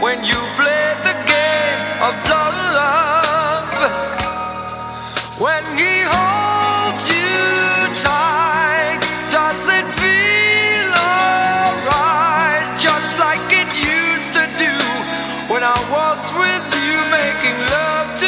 when you play the game of love. When he holds you tight, does it feel alright? Just like it used to do when I was with you making love to